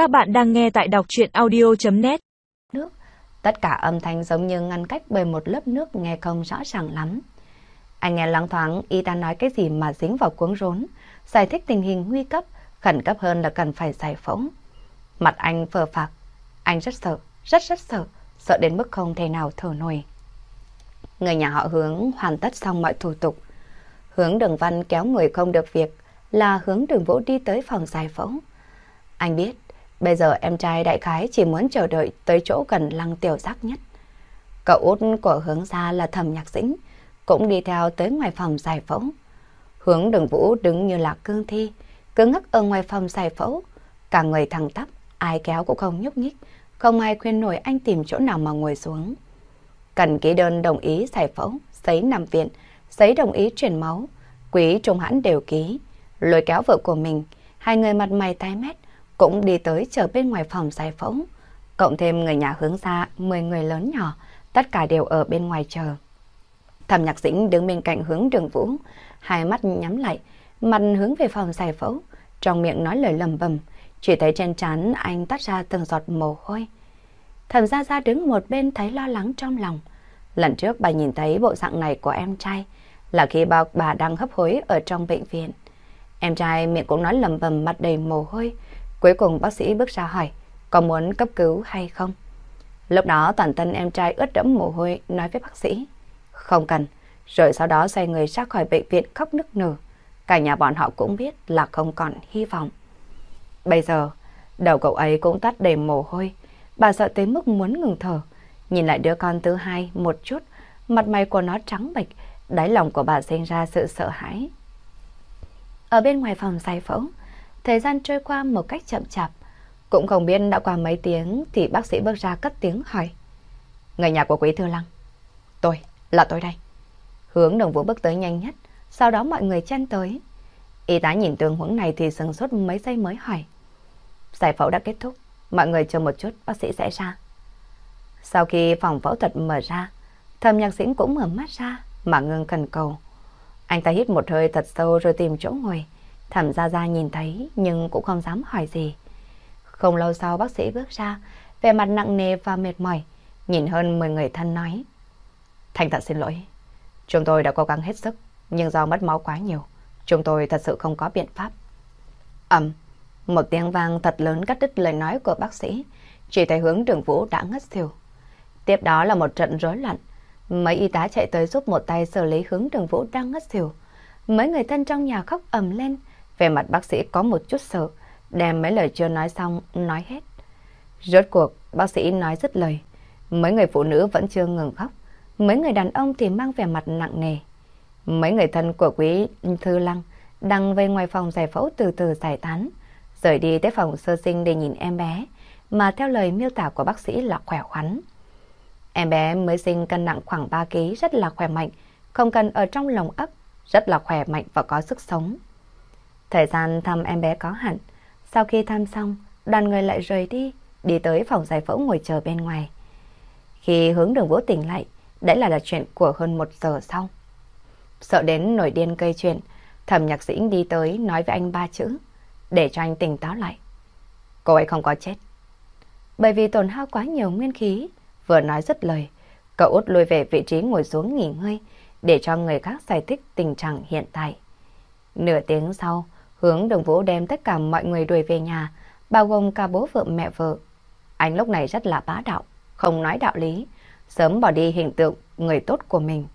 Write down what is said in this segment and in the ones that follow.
Các bạn đang nghe tại đọc chuyện audio.net Nước, tất cả âm thanh giống như ngăn cách bởi một lớp nước nghe không rõ ràng lắm. Anh nghe lắng thoáng y ta nói cái gì mà dính vào cuống rốn, giải thích tình hình nguy cấp, khẩn cấp hơn là cần phải giải phẫu. Mặt anh phờ phạc, anh rất sợ, rất rất sợ, sợ đến mức không thể nào thở nổi. Người nhà họ hướng hoàn tất xong mọi thủ tục. Hướng đường văn kéo người không được việc là hướng đường vũ đi tới phòng giải phẫu. Anh biết, bây giờ em trai đại khái chỉ muốn chờ đợi tới chỗ gần lăng tiểu giác nhất. Cậu út của hướng ra là thầm nhạc dĩnh, cũng đi theo tới ngoài phòng giải phẫu. Hướng đường vũ đứng như là cương thi, cứ ngắc ở ngoài phòng giải phẫu. Cả người thẳng tắp, ai kéo cũng không nhúc nhích, không ai khuyên nổi anh tìm chỗ nào mà ngồi xuống. Cần ký đơn đồng ý giải phẫu, giấy nằm viện, giấy đồng ý chuyển máu, quý trung hãn đều ký. Lôi kéo vợ của mình, hai người mặt mày tái mét, cũng đi tới chờ bên ngoài phòng giải phẫu. Cộng thêm người nhà hướng ra 10 người lớn nhỏ, tất cả đều ở bên ngoài chờ. Thẩm nhạc dĩnh đứng bên cạnh hướng đường vũ, hai mắt nhắm lại, mặt hướng về phòng giải phẫu, trong miệng nói lời lầm bầm, chỉ thấy trên trán anh tắt ra từng giọt mồ hôi. Thẩm gia gia đứng một bên thấy lo lắng trong lòng. Lần trước bà nhìn thấy bộ dạng này của em trai là khi bà, bà đang hấp hối ở trong bệnh viện. Em trai miệng cũng nói lầm bầm mặt đầy mồ hôi. Cuối cùng bác sĩ bước ra hỏi, có muốn cấp cứu hay không? Lúc đó toàn thân em trai ướt đẫm mồ hôi nói với bác sĩ, không cần. Rồi sau đó xoay người ra khỏi bệnh viện khóc nức nở. Cả nhà bọn họ cũng biết là không còn hy vọng. Bây giờ, đầu cậu ấy cũng tắt đầy mồ hôi. Bà sợ tới mức muốn ngừng thở. Nhìn lại đứa con thứ hai một chút, mặt mày của nó trắng bệch, đáy lòng của bà sinh ra sự sợ hãi. Ở bên ngoài phòng giải phẫu, thời gian trôi qua một cách chậm chạp. Cũng không biết đã qua mấy tiếng thì bác sĩ bước ra cất tiếng hỏi. Người nhà của Quý Thư Lăng. Tôi, là tôi đây. Hướng đồng vũ bước tới nhanh nhất, sau đó mọi người chen tới. Y tá nhìn tường huống này thì sừng sốt mấy giây mới hỏi. Giải phẫu đã kết thúc, mọi người chờ một chút, bác sĩ sẽ ra. Sau khi phòng phẫu thuật mở ra, thầm nhạc sĩ cũng mở mắt ra mà ngưng cần cầu. Anh ta hít một hơi thật sâu rồi tìm chỗ ngồi. Thẩm Gia Gia nhìn thấy nhưng cũng không dám hỏi gì. Không lâu sau bác sĩ bước ra, vẻ mặt nặng nề và mệt mỏi, nhìn hơn 10 người thân nói. Thành thật xin lỗi, chúng tôi đã cố gắng hết sức, nhưng do mất máu quá nhiều, chúng tôi thật sự không có biện pháp. Ẩm, một tiếng vang thật lớn cắt đứt lời nói của bác sĩ, chỉ thấy hướng đường vũ đã ngất xỉu. Tiếp đó là một trận rối loạn, mấy y tá chạy tới giúp một tay xử lý hướng đường vũ đang ngất xỉu. Mấy người thân trong nhà khóc ầm lên, về mặt bác sĩ có một chút sợ, đem mấy lời chưa nói xong, nói hết. Rốt cuộc, bác sĩ nói rất lời. Mấy người phụ nữ vẫn chưa ngừng khóc. Mấy người đàn ông thì mang vẻ mặt nặng nề. Mấy người thân của quý Thư Lăng đang về ngoài phòng giải phẫu từ từ giải tán. Rời đi tới phòng sơ sinh để nhìn em bé, mà theo lời miêu tả của bác sĩ là khỏe khoắn. Em bé mới sinh cân nặng khoảng 3 kg rất là khỏe mạnh, không cần ở trong lồng ấp, rất là khỏe mạnh và có sức sống. Thời gian thăm em bé có hạn. Sau khi thăm xong, đoàn người lại rời đi, đi tới phòng giải phẫu ngồi chờ bên ngoài. Khi hướng đường vũ tỉnh lại, đấy là là chuyện của hơn một giờ sau. Sợ đến nổi điên cây chuyện, thẩm nhạc sĩ đi tới nói với anh ba chữ, để cho anh tỉnh táo lại. Cô ấy không có chết. Bởi vì tổn hao quá nhiều nguyên khí, vừa nói rất lời, cậu út lùi về vị trí ngồi xuống nghỉ ngơi, để cho người khác giải thích tình trạng hiện tại. Nửa tiếng sau, Hướng đường vũ đem tất cả mọi người đuổi về nhà, bao gồm cả bố vợ mẹ vợ. Anh lúc này rất là bá đạo, không nói đạo lý, sớm bỏ đi hình tượng người tốt của mình.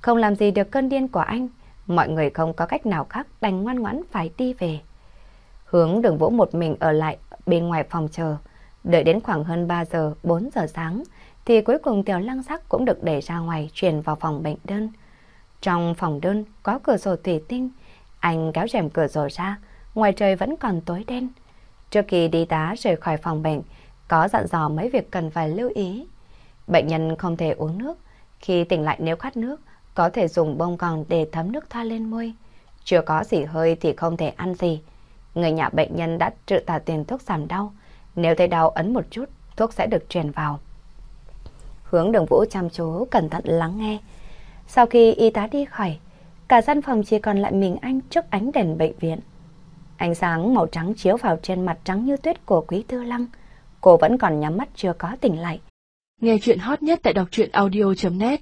Không làm gì được cơn điên của anh, mọi người không có cách nào khác đành ngoan ngoãn phải đi về. Hướng đường vũ một mình ở lại bên ngoài phòng chờ, đợi đến khoảng hơn 3 giờ, 4 giờ sáng, thì cuối cùng tiểu lăng sắc cũng được đẩy ra ngoài chuyển vào phòng bệnh đơn. Trong phòng đơn có cửa sổ thủy tinh, anh kéo rèm cửa sổ ra, ngoài trời vẫn còn tối đen. Trước khi đi tá rời khỏi phòng bệnh, có dặn dò mấy việc cần phải lưu ý. Bệnh nhân không thể uống nước. Khi tỉnh lại nếu khát nước, có thể dùng bông còn để thấm nước thoa lên môi. Chưa có gì hơi thì không thể ăn gì. Người nhà bệnh nhân đã trự tả tiền thuốc giảm đau. Nếu thấy đau ấn một chút, thuốc sẽ được truyền vào. Hướng đường vũ chăm chú, cẩn thận lắng nghe. Sau khi y tá đi khỏi, Cả gian phòng chỉ còn lại mình anh trước ánh đèn bệnh viện. Ánh sáng màu trắng chiếu vào trên mặt trắng như tuyết của Quý Tư Lăng. Cô vẫn còn nhắm mắt chưa có tỉnh lại. Nghe chuyện hot nhất tại đọc truyện audio.net